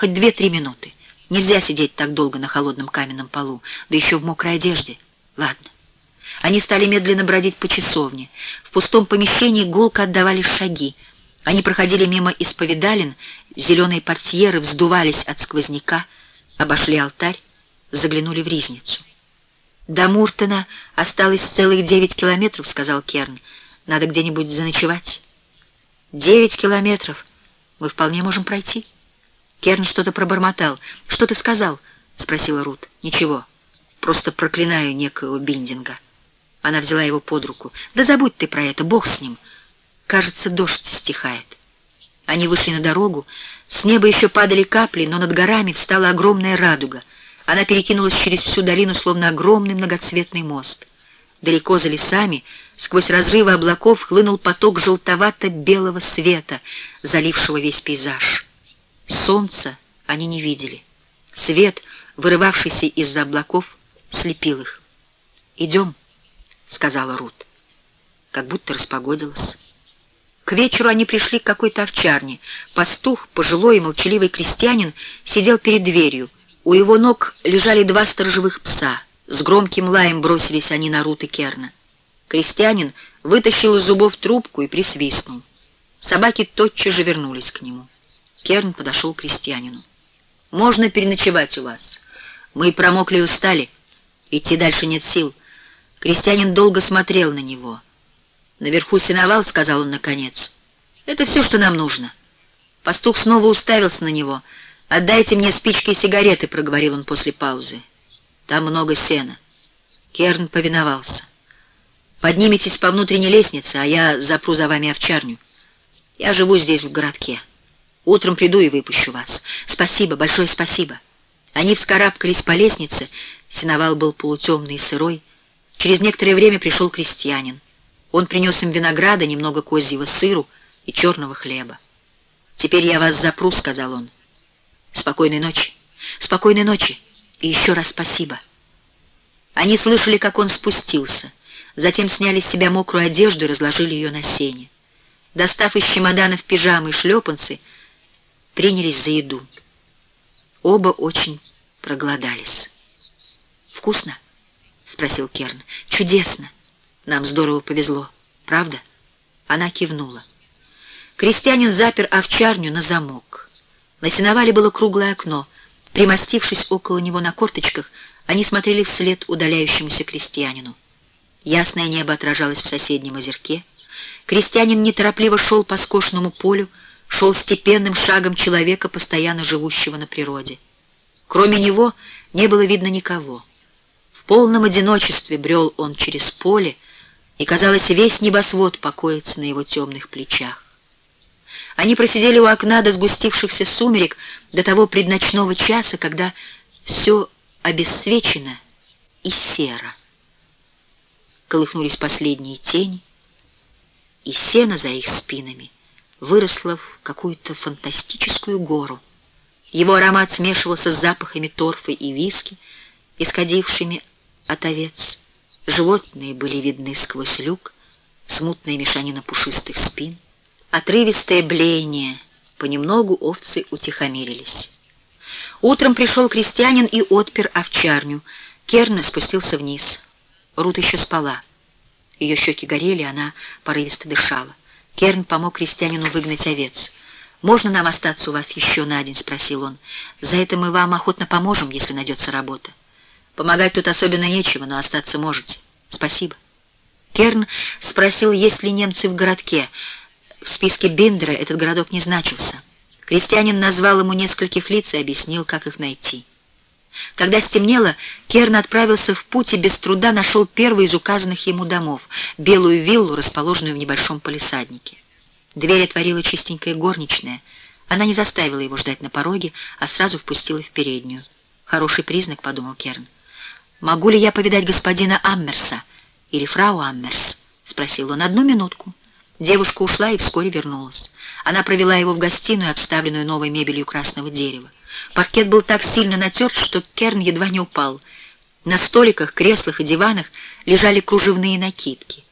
Хоть две-три минуты. Нельзя сидеть так долго на холодном каменном полу, да еще в мокрой одежде. Ладно. Они стали медленно бродить по часовне. В пустом помещении гулко отдавались шаги. Они проходили мимо исповедалин, зеленые портьеры вздувались от сквозняка, обошли алтарь, заглянули в ризницу. «До Муртона осталось целых девять километров», — сказал Керн. «Надо где-нибудь заночевать». «Девять километров. Мы вполне можем пройти». Керн что-то пробормотал. «Что ты сказал?» — спросила Рут. «Ничего. Просто проклинаю некого Биндинга». Она взяла его под руку. «Да забудь ты про это, бог с ним. Кажется, дождь стихает». Они вышли на дорогу. С неба еще падали капли, но над горами встала огромная радуга. Она перекинулась через всю долину, словно огромный многоцветный мост. Далеко за лесами, сквозь разрывы облаков, хлынул поток желтовато-белого света, залившего весь пейзаж. Солнца они не видели. Свет, вырывавшийся из-за облаков, слепил их. «Идем», — сказала Рут. Как будто распогодилось. К вечеру они пришли к какой-то овчарне. Пастух, пожилой и молчаливый крестьянин, сидел перед дверью. У его ног лежали два сторожевых пса. С громким лаем бросились они на Рут и Керна. Крестьянин вытащил из зубов трубку и присвистнул. Собаки тотчас же вернулись к нему. Керн подошел к крестьянину. «Можно переночевать у вас. Мы промокли и устали. Идти дальше нет сил». Крестьянин долго смотрел на него. «Наверху сеновал», — сказал он наконец. «Это все, что нам нужно». Пастух снова уставился на него. «Отдайте мне спички и сигареты», — проговорил он после паузы. «Там много сена». Керн повиновался. «Подниметесь по внутренней лестнице, а я запру за вами овчарню. Я живу здесь, в городке». Утром приду и выпущу вас. Спасибо, большое спасибо. Они вскарабкались по лестнице, сеновал был полутемный и сырой. Через некоторое время пришел крестьянин. Он принес им винограда, немного козьего сыру и черного хлеба. «Теперь я вас запру», — сказал он. «Спокойной ночи». «Спокойной ночи. И еще раз спасибо». Они слышали, как он спустился. Затем сняли с себя мокрую одежду и разложили ее на сене. Достав из чемоданов пижамы и шлепанцы, принялись за еду. Оба очень проголодались. «Вкусно?» — спросил Керн. «Чудесно! Нам здорово повезло. Правда?» Она кивнула. Крестьянин запер овчарню на замок. На сеновале было круглое окно. Примостившись около него на корточках, они смотрели вслед удаляющемуся крестьянину. Ясное небо отражалось в соседнем озерке. Крестьянин неторопливо шел по скошенному полю, шел степенным шагом человека, постоянно живущего на природе. Кроме него не было видно никого. В полном одиночестве брел он через поле, и, казалось, весь небосвод покоится на его темных плечах. Они просидели у окна до сгустившихся сумерек, до того предночного часа, когда все обесцвечено и серо. Колыхнулись последние тени, и сено за их спинами — выросла в какую-то фантастическую гору. Его аромат смешивался с запахами торфа и виски, исходившими от овец. Животные были видны сквозь люк, смутная мешанина пушистых спин, отрывистое блеяние. Понемногу овцы утихомирились. Утром пришел крестьянин и отпер овчарню. Керна спустился вниз. Рут еще спала. Ее щеки горели, она порывисто дышала. Керн помог крестьянину выгнать овец. «Можно нам остаться у вас еще на день?» — спросил он. «За это мы вам охотно поможем, если найдется работа. Помогать тут особенно нечего, но остаться можете. Спасибо». Керн спросил, есть ли немцы в городке. В списке Биндера этот городок не значился. Крестьянин назвал ему нескольких лиц и объяснил, как их найти. Когда стемнело, Керн отправился в путь и без труда нашел первый из указанных ему домов — белую виллу, расположенную в небольшом полисаднике. Дверь отворила чистенькая горничная. Она не заставила его ждать на пороге, а сразу впустила в переднюю. «Хороший признак», — подумал Керн. «Могу ли я повидать господина Аммерса или фрау Аммерс?» — спросил он. «Одну минутку». Девушка ушла и вскоре вернулась. Она провела его в гостиную, обставленную новой мебелью красного дерева. Паркет был так сильно натерт, что Керн едва не упал. На столиках, креслах и диванах лежали кружевные накидки.